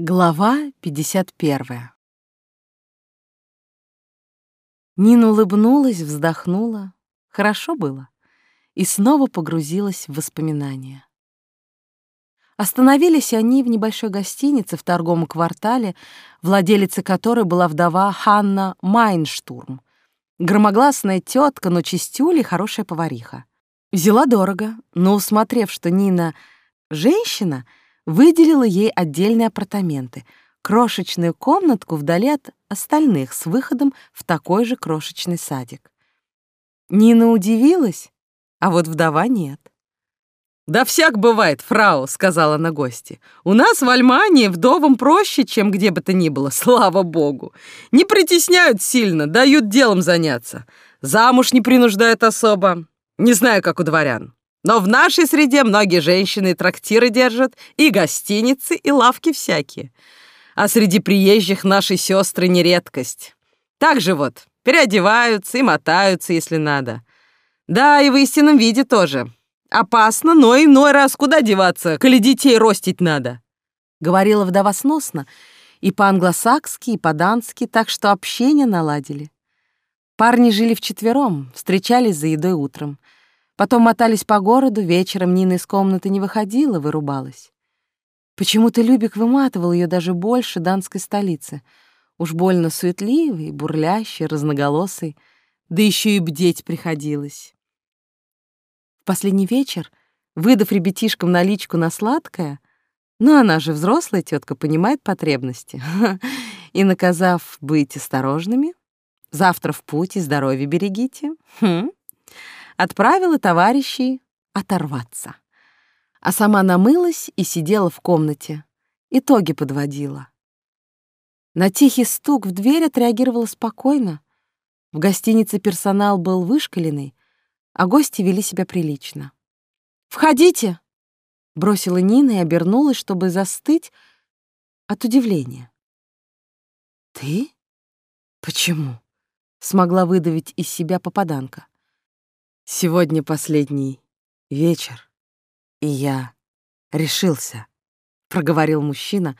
Глава 51. Нина улыбнулась, вздохнула. Хорошо было. И снова погрузилась в воспоминания. Остановились они в небольшой гостинице в торговом квартале, владелицей которой была вдова Ханна Майнштурм. Громогласная тетка, но чистюля и хорошая повариха. Взяла дорого, но, усмотрев, что Нина — женщина — выделила ей отдельные апартаменты, крошечную комнатку вдали от остальных с выходом в такой же крошечный садик. Нина удивилась, а вот вдова нет. «Да всяк бывает, фрау», — сказала она гости. «У нас в Альмании вдовам проще, чем где бы то ни было, слава богу. Не притесняют сильно, дают делом заняться. Замуж не принуждают особо. Не знаю, как у дворян. Но в нашей среде многие женщины трактиры держат, и гостиницы, и лавки всякие. А среди приезжих наши сестры не редкость. Так же вот, переодеваются и мотаются, если надо. Да, и в истинном виде тоже. Опасно, но иной раз куда деваться, коли детей ростить надо. Говорила вдова сносно, и по-англосакски, и по-дански, так что общение наладили. Парни жили вчетвером, встречались за едой утром — Потом мотались по городу, вечером Нина из комнаты не выходила, вырубалась. Почему-то Любик выматывал ее даже больше данской столицы. Уж больно суетливый, бурлящий, разноголосый, да еще и бдеть приходилось. В последний вечер, выдав ребятишкам наличку на сладкое, но она же взрослая тетка, понимает потребности, и, наказав быть осторожными, завтра в путь и здоровье берегите, хм, отправила товарищей оторваться. А сама намылась и сидела в комнате. Итоги подводила. На тихий стук в дверь отреагировала спокойно. В гостинице персонал был вышкаленный, а гости вели себя прилично. «Входите!» — бросила Нина и обернулась, чтобы застыть от удивления. «Ты? Почему?» — смогла выдавить из себя попаданка. Сегодня последний вечер, и я решился, проговорил мужчина,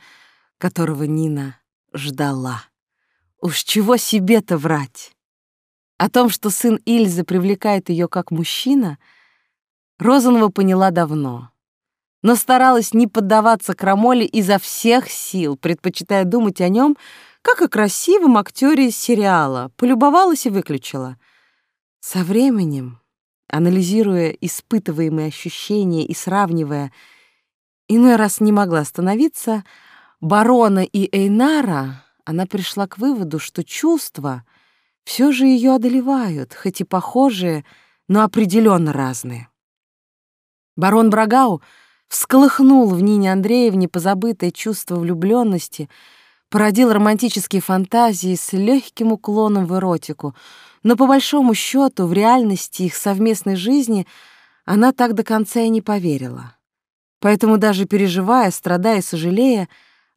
которого Нина ждала. Уж чего себе-то врать? О том, что сын Ильзы привлекает ее как мужчина, Розанова поняла давно, но старалась не поддаваться крамоле изо всех сил, предпочитая думать о нем как о красивом актере сериала, полюбовалась и выключила. Со временем анализируя испытываемые ощущения и сравнивая, иной раз не могла остановиться, барона и Эйнара, она пришла к выводу, что чувства все же ее одолевают, хоть и похожие, но определенно разные. Барон Брагау всколыхнул в Нине Андреевне позабытое чувство влюбленности, породил романтические фантазии с легким уклоном в эротику — но по большому счету в реальности их совместной жизни она так до конца и не поверила. Поэтому даже переживая, страдая и сожалея,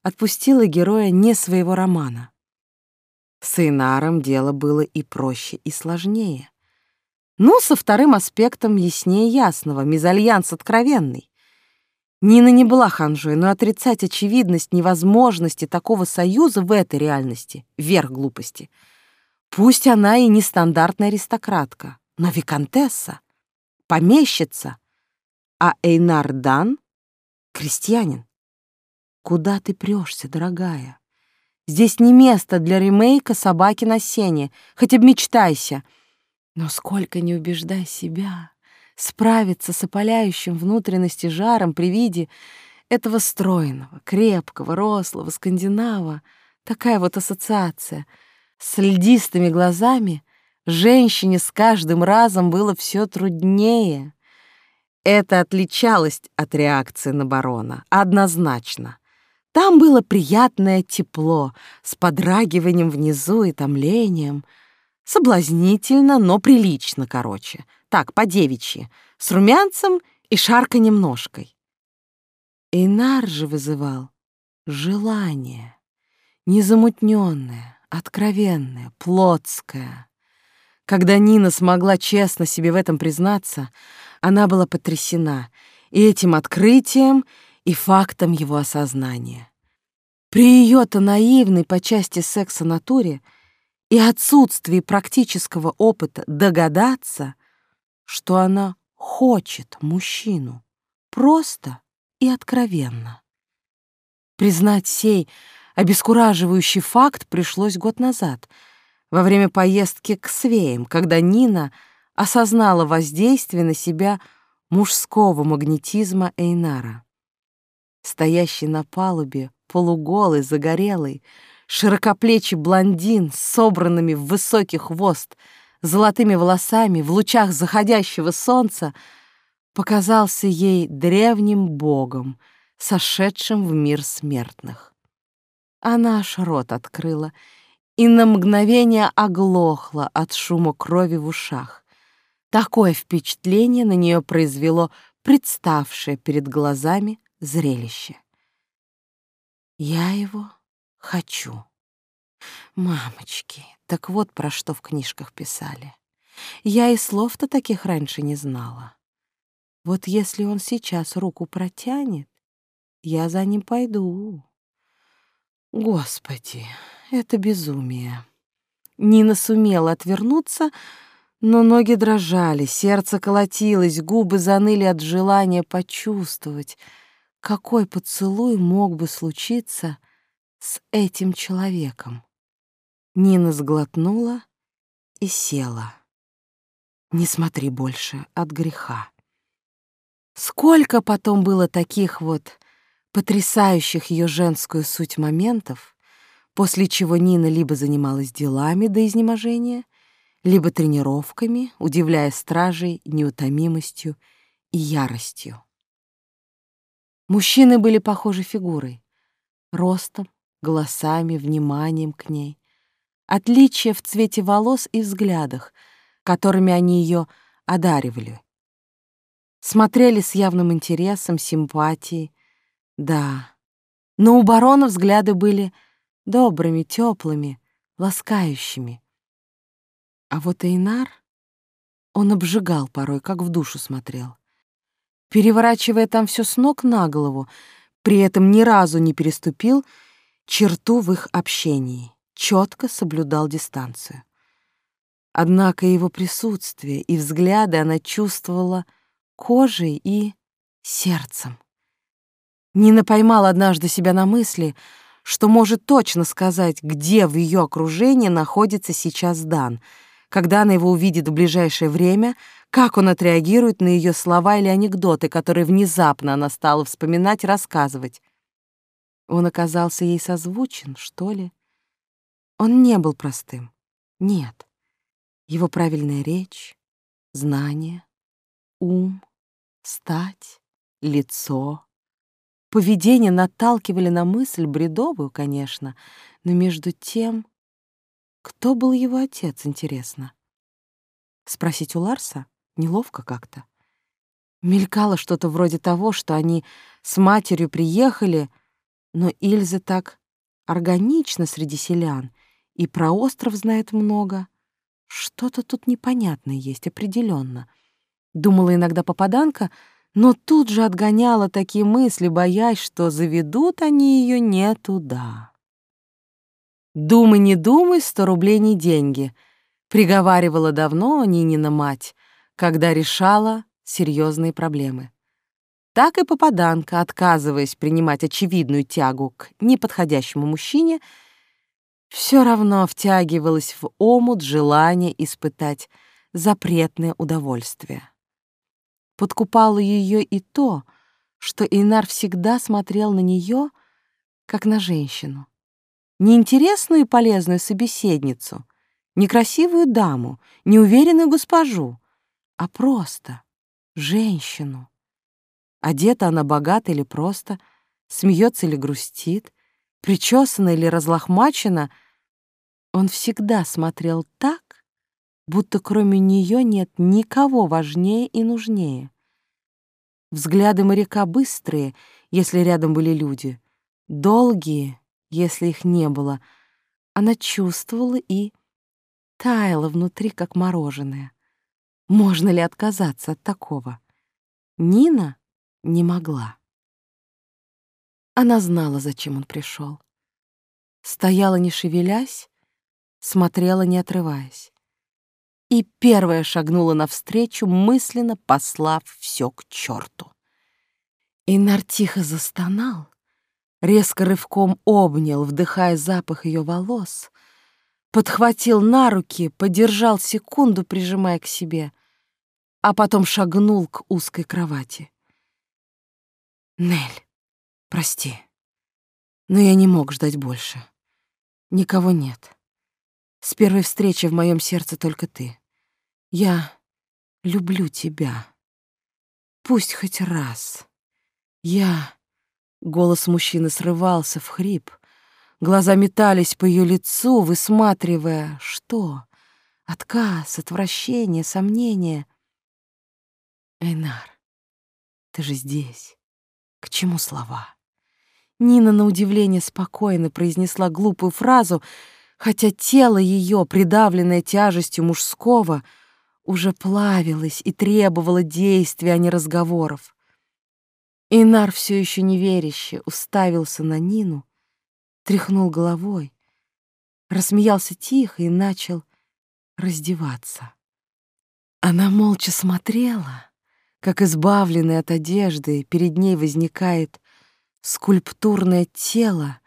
отпустила героя не своего романа. С Эйнаром дело было и проще, и сложнее. Ну, со вторым аспектом яснее ясного, мезальянс откровенный. Нина не была ханжой, но отрицать очевидность невозможности такого союза в этой реальности — верх глупости — Пусть она и не стандартная аристократка, но виконтесса, помещица, а Эйнар Дан — крестьянин. Куда ты прешься, дорогая? Здесь не место для ремейка «Собаки на сене», хоть обмечтайся. Но сколько не убеждай себя, справиться с опаляющим внутренности жаром при виде этого стройного, крепкого, рослого скандинава. Такая вот ассоциация — с льдистыми глазами женщине с каждым разом было все труднее. Это отличалось от реакции на барона, однозначно. Там было приятное тепло, с подрагиванием внизу и томлением. Соблазнительно, но прилично, короче. Так, по-девичьи, с румянцем и шарканьем ножкой. Инар же вызывал желание, незамутненное, откровенная, плотская. Когда Нина смогла честно себе в этом признаться, она была потрясена и этим открытием, и фактом его осознания. При ее-то наивной по части секса натуре и отсутствии практического опыта догадаться, что она хочет мужчину просто и откровенно. Признать сей обескураживающий факт пришлось год назад, во время поездки к Свеям, когда Нина осознала воздействие на себя мужского магнетизма Эйнара. Стоящий на палубе, полуголый, загорелый, широкоплечий блондин с собранными в высокий хвост, золотыми волосами в лучах заходящего солнца показался ей древним богом, сошедшим в мир смертных. Она аж рот открыла и на мгновение оглохла от шума крови в ушах. Такое впечатление на нее произвело представшее перед глазами зрелище. Я его хочу. Мамочки, так вот про что в книжках писали. Я и слов-то таких раньше не знала. Вот если он сейчас руку протянет, я за ним пойду. Господи, это безумие. Нина сумела отвернуться, но ноги дрожали, сердце колотилось, губы заныли от желания почувствовать, какой поцелуй мог бы случиться с этим человеком. Нина сглотнула и села. Не смотри больше от греха. Сколько потом было таких вот потрясающих ее женскую суть моментов, после чего Нина либо занималась делами до изнеможения, либо тренировками, удивляя стражей неутомимостью и яростью. Мужчины были похожи фигурой, ростом, голосами, вниманием к ней. Отличие в цвете волос и взглядах, которыми они ее одаривали. Смотрели с явным интересом, симпатией. Да, но у барона взгляды были добрыми, теплыми, ласкающими. А вот Эйнар, он обжигал порой, как в душу смотрел. Переворачивая там все с ног на голову, при этом ни разу не переступил черту в их общении, четко соблюдал дистанцию. Однако его присутствие и взгляды она чувствовала — кожей и сердцем. Нина поймала однажды себя на мысли, что может точно сказать, где в ее окружении находится сейчас Дан, когда она его увидит в ближайшее время, как он отреагирует на ее слова или анекдоты, которые внезапно она стала вспоминать рассказывать. Он оказался ей созвучен, что ли? Он не был простым. Нет. Его правильная речь, знание, ум, стать, лицо. Поведение наталкивали на мысль бредовую, конечно, но между тем... Кто был его отец, интересно? Спросить у Ларса неловко как-то. Мелькало что-то вроде того, что они с матерью приехали, но Ильза так органично среди селян и про остров знает много. Что-то тут непонятное есть определенно — Думала иногда попаданка, но тут же отгоняла такие мысли, боясь, что заведут они ее не туда. «Думай, не думай, сто рублей не деньги», — приговаривала давно Нинина мать, когда решала серьезные проблемы. Так и попаданка, отказываясь принимать очевидную тягу к неподходящему мужчине, все равно втягивалась в омут желания испытать запретное удовольствие. Подкупало ее и то, что Инар всегда смотрел на нее, как на женщину. Не интересную и полезную собеседницу, не красивую даму, не уверенную госпожу, а просто женщину. Одета она богато или просто, смеется или грустит, причесана или разлохмачена, он всегда смотрел так, будто кроме нее нет никого важнее и нужнее. Взгляды моряка быстрые, если рядом были люди, долгие, если их не было. Она чувствовала и таяла внутри, как мороженое. Можно ли отказаться от такого? Нина не могла. Она знала, зачем он пришел. стояла не шевелясь, смотрела не отрываясь. И первая шагнула навстречу, мысленно послав все к черту. Инар тихо застонал, резко рывком обнял, вдыхая запах ее волос, подхватил на руки, подержал секунду, прижимая к себе, а потом шагнул к узкой кровати. «Нель, прости, но я не мог ждать больше. Никого нет. С первой встречи в моем сердце только ты. Я люблю тебя. Пусть хоть раз. Я...» Голос мужчины срывался в хрип. Глаза метались по ее лицу, высматривая, что? Отказ, отвращение, сомнение. Эйнар, ты же здесь. К чему слова? Нина, на удивление, спокойно произнесла глупую фразу, хотя тело ее, придавленное тяжестью мужского, уже плавилось и требовало действия, а не разговоров. Инар все еще неверяще уставился на Нину, тряхнул головой, рассмеялся тихо и начал раздеваться. Она молча смотрела, как избавленная от одежды перед ней возникает скульптурное тело,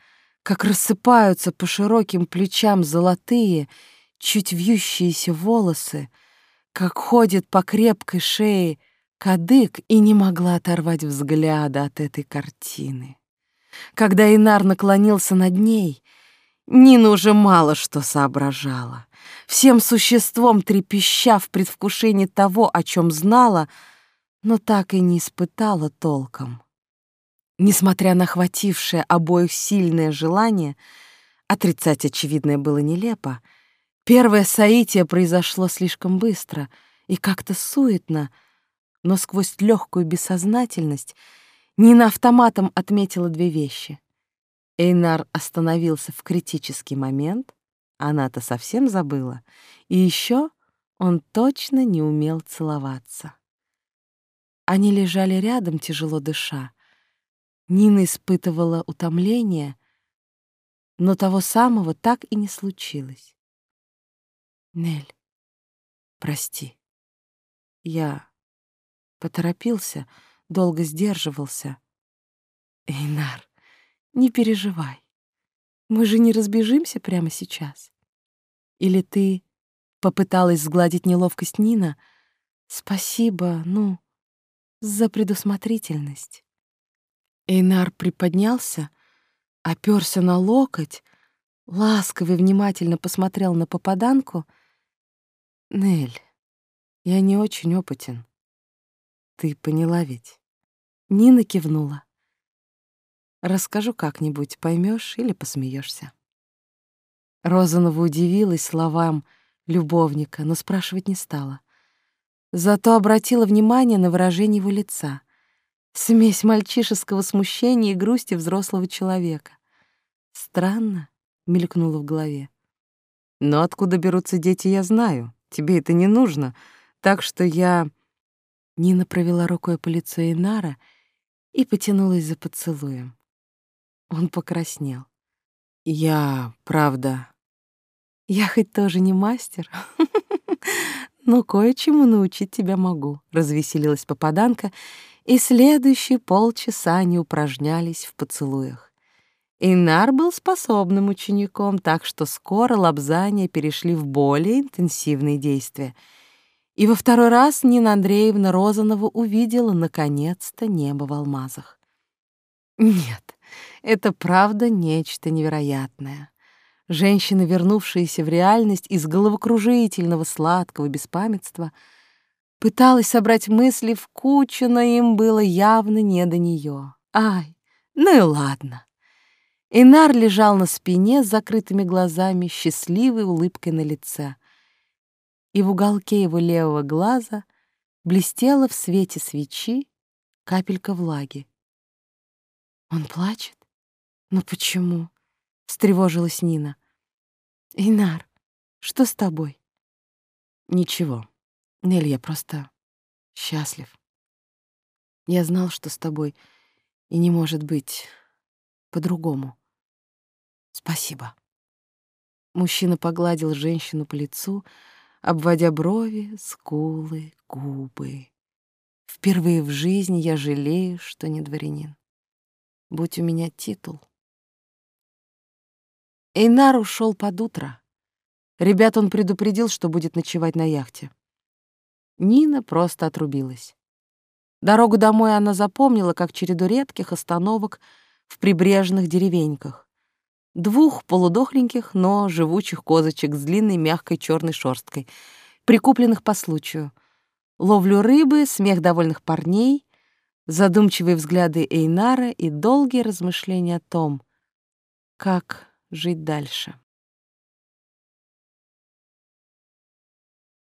как рассыпаются по широким плечам золотые, чуть вьющиеся волосы, как ходит по крепкой шее кадык и не могла оторвать взгляда от этой картины. Когда Инар наклонился над ней, Нина уже мало что соображала. Всем существом трепеща в предвкушении того, о чем знала, но так и не испытала толком. Несмотря на хватившее обоих сильное желание, отрицать очевидное было нелепо, первое соитие произошло слишком быстро и как-то суетно, но сквозь легкую бессознательность — Нина автоматом отметила две вещи. Эйнар остановился в критический момент, она-то совсем забыла, и еще он точно не умел целоваться. Они лежали рядом, тяжело дыша. Нина испытывала утомление, но того самого так и не случилось. Нель, прости. Я поторопился, — долго сдерживался. Эйнар, не переживай. Мы же не разбежимся прямо сейчас. Или ты попыталась сгладить неловкость Нина? Спасибо, ну, за предусмотрительность. Эйнар приподнялся, оперся на локоть, ласково и внимательно посмотрел на попаданку. «Нель, я не очень опытен. Ты поняла ведь? Нина кивнула. Расскажу как-нибудь, поймешь или посмеешься. Розанова удивилась словам любовника, но спрашивать не стала. Зато обратила внимание на выражение его лица. Смесь мальчишеского смущения и грусти взрослого человека. Странно, мелькнуло в голове. Но откуда берутся дети, я знаю. Тебе это не нужно. Так что я Нина провела рукой по лицу Инара и потянулась за поцелуем. Он покраснел. «Я, правда...» «Я хоть тоже не мастер, но кое-чему научить тебя могу», — развеселилась попаданка, и следующие полчаса они упражнялись в поцелуях. Инар был способным учеником, так что скоро лобзания перешли в более интенсивные действия — и во второй раз Нина Андреевна Розанова увидела, наконец-то, небо в алмазах. Нет, это правда нечто невероятное. Женщина, вернувшаяся в реальность из головокружительного сладкого беспамятства, пыталась собрать мысли в кучу, но им было явно не до нее. Ай, ну и ладно. Инар лежал на спине с закрытыми глазами, счастливой улыбкой на лице — и в уголке его левого глаза блестела в свете свечи капелька влаги. «Он плачет? Но почему?» — встревожилась Нина. «Инар, что с тобой?» «Ничего. Нель, я просто счастлив. Я знал, что с тобой и не может быть по-другому. Спасибо. Мужчина погладил женщину по лицу, обводя брови, скулы, губы. Впервые в жизни я жалею, что не дворянин. Будь у меня титул. Эйнар ушел под утро. Ребят он предупредил, что будет ночевать на яхте. Нина просто отрубилась. Дорогу домой она запомнила как череду редких остановок в прибрежных деревеньках. Двух полудохленьких, но живучих козочек с длинной мягкой черной шерсткой, прикупленных по случаю. Ловлю рыбы, смех довольных парней, задумчивые взгляды Эйнара и долгие размышления о том, как жить дальше.